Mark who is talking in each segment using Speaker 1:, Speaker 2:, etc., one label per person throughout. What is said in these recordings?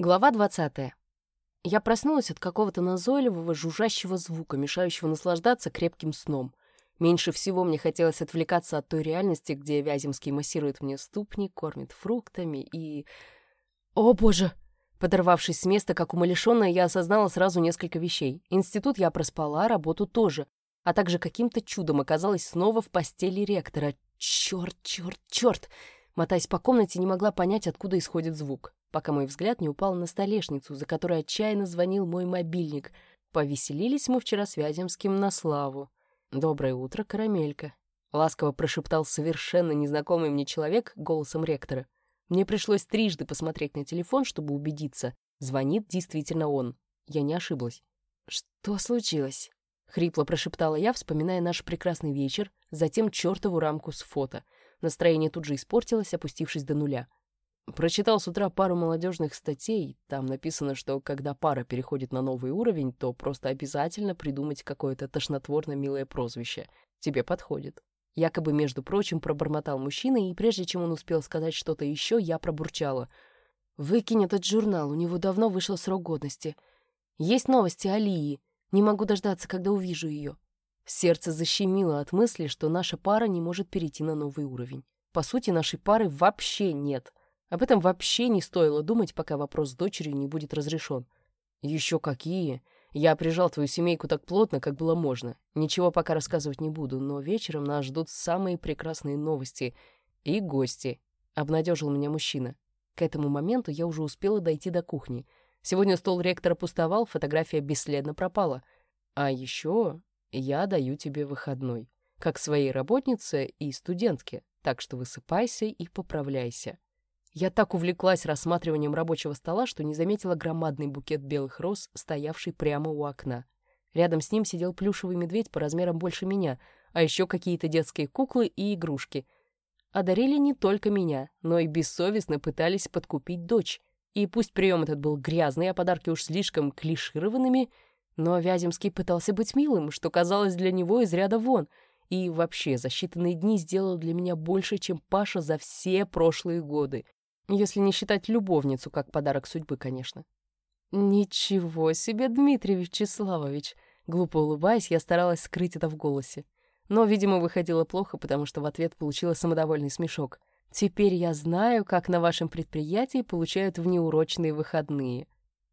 Speaker 1: Глава 20. Я проснулась от какого-то назойливого жужжащего звука, мешающего наслаждаться крепким сном. Меньше всего мне хотелось отвлекаться от той реальности, где Вяземский массирует мне ступни, кормит фруктами и... О, боже! Подорвавшись с места, как умалишенная, я осознала сразу несколько вещей. Институт я проспала, работу тоже. А также каким-то чудом оказалась снова в постели ректора. Черт, черт, черт! Мотаясь по комнате, не могла понять, откуда исходит звук пока мой взгляд не упал на столешницу, за которой отчаянно звонил мой мобильник. Повеселились мы вчера с Вяземским на славу. «Доброе утро, карамелька», — ласково прошептал совершенно незнакомый мне человек голосом ректора. Мне пришлось трижды посмотреть на телефон, чтобы убедиться. Звонит действительно он. Я не ошиблась. «Что случилось?» — хрипло прошептала я, вспоминая наш прекрасный вечер, затем чертову рамку с фото. Настроение тут же испортилось, опустившись до нуля. Прочитал с утра пару молодежных статей. Там написано, что когда пара переходит на новый уровень, то просто обязательно придумать какое-то тошнотворно-милое прозвище. Тебе подходит. Якобы, между прочим, пробормотал мужчина, и прежде чем он успел сказать что-то еще, я пробурчала. «Выкинь этот журнал, у него давно вышел срок годности. Есть новости о Лии. Не могу дождаться, когда увижу ее». Сердце защемило от мысли, что наша пара не может перейти на новый уровень. По сути, нашей пары вообще нет — об этом вообще не стоило думать, пока вопрос с дочерью не будет разрешен. Еще какие? Я прижал твою семейку так плотно, как было можно. Ничего пока рассказывать не буду, но вечером нас ждут самые прекрасные новости. И гости. Обнадежил меня мужчина. К этому моменту я уже успела дойти до кухни. Сегодня стол ректора пустовал, фотография бесследно пропала. А еще я даю тебе выходной. Как своей работнице и студентке. Так что высыпайся и поправляйся. Я так увлеклась рассматриванием рабочего стола, что не заметила громадный букет белых роз, стоявший прямо у окна. Рядом с ним сидел плюшевый медведь по размерам больше меня, а еще какие-то детские куклы и игрушки. Одарили не только меня, но и бессовестно пытались подкупить дочь. И пусть прием этот был грязный, а подарки уж слишком клишированными, но Вяземский пытался быть милым, что казалось для него из ряда вон, и вообще за считанные дни сделал для меня больше, чем Паша за все прошлые годы. Если не считать любовницу как подарок судьбы, конечно. «Ничего себе, Дмитрий Вячеславович!» Глупо улыбаясь, я старалась скрыть это в голосе. Но, видимо, выходило плохо, потому что в ответ получила самодовольный смешок. «Теперь я знаю, как на вашем предприятии получают внеурочные выходные».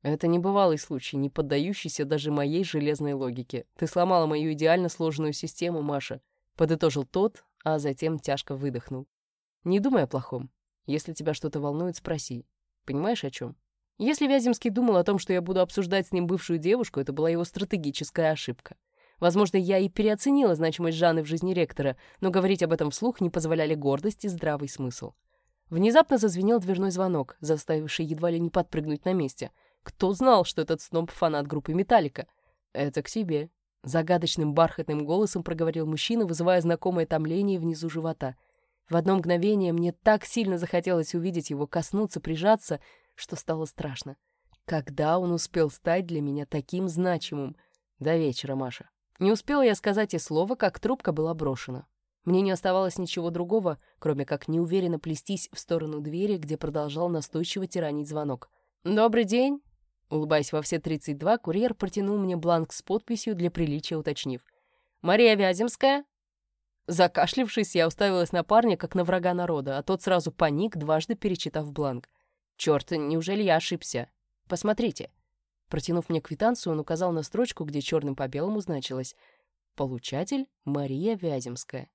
Speaker 1: Это небывалый случай, не поддающийся даже моей железной логике. Ты сломала мою идеально сложенную систему, Маша. Подытожил тот, а затем тяжко выдохнул. Не думай о плохом. Если тебя что-то волнует, спроси. Понимаешь, о чем? Если Вяземский думал о том, что я буду обсуждать с ним бывшую девушку, это была его стратегическая ошибка. Возможно, я и переоценила значимость Жанны в жизни ректора, но говорить об этом вслух не позволяли гордость и здравый смысл. Внезапно зазвенел дверной звонок, заставивший едва ли не подпрыгнуть на месте. Кто знал, что этот сноб фанат группы «Металлика»? «Это к себе», — загадочным бархатным голосом проговорил мужчина, вызывая знакомое томление внизу живота — в одно мгновение мне так сильно захотелось увидеть его, коснуться, прижаться, что стало страшно. Когда он успел стать для меня таким значимым? До вечера, Маша. Не успела я сказать и слова, как трубка была брошена. Мне не оставалось ничего другого, кроме как неуверенно плестись в сторону двери, где продолжал настойчиво тиранить звонок. «Добрый день!» Улыбаясь во все 32, курьер протянул мне бланк с подписью для приличия, уточнив. «Мария Вяземская?» Закашлившись, я уставилась на парня, как на врага народа, а тот сразу паник, дважды перечитав бланк. «Чёрт, неужели я ошибся? Посмотрите». Протянув мне квитанцию, он указал на строчку, где черным по белому значилось «Получатель Мария Вяземская».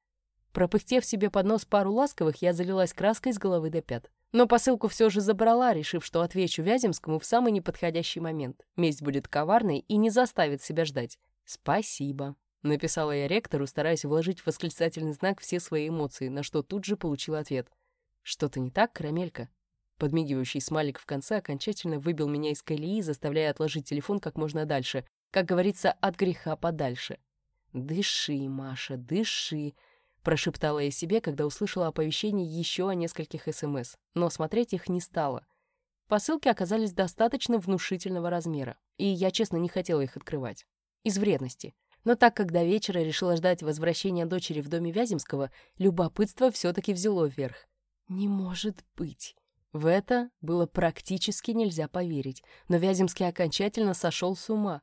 Speaker 1: Пропыхтев себе под нос пару ласковых, я залилась краской с головы до пят. Но посылку все же забрала, решив, что отвечу Вяземскому в самый неподходящий момент. Месть будет коварной и не заставит себя ждать. «Спасибо». Написала я ректору, стараясь вложить в восклицательный знак все свои эмоции, на что тут же получила ответ. «Что-то не так, карамелька?» Подмигивающий смайлик в конце окончательно выбил меня из колеи, заставляя отложить телефон как можно дальше. Как говорится, от греха подальше. «Дыши, Маша, дыши!» Прошептала я себе, когда услышала оповещение еще о нескольких СМС, но смотреть их не стала. Посылки оказались достаточно внушительного размера, и я, честно, не хотела их открывать. Из вредности. Но так как до вечера решила ждать возвращения дочери в доме Вяземского, любопытство все-таки взяло вверх. «Не может быть!» В это было практически нельзя поверить, но Вяземский окончательно сошел с ума.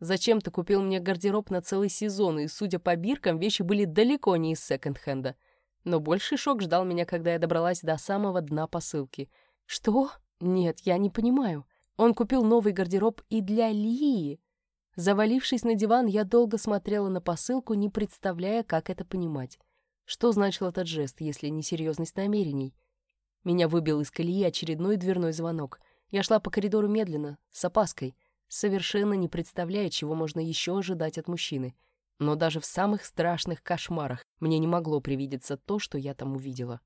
Speaker 1: Зачем ты купил мне гардероб на целый сезон, и, судя по биркам, вещи были далеко не из секонд-хенда. Но больший шок ждал меня, когда я добралась до самого дна посылки. Что? Нет, я не понимаю. Он купил новый гардероб и для Лии. Завалившись на диван, я долго смотрела на посылку, не представляя, как это понимать. Что значил этот жест, если не серьезность намерений? Меня выбил из колеи очередной дверной звонок. Я шла по коридору медленно, с опаской, совершенно не представляя, чего можно еще ожидать от мужчины. Но даже в самых страшных кошмарах мне не могло привидеться то, что я там увидела.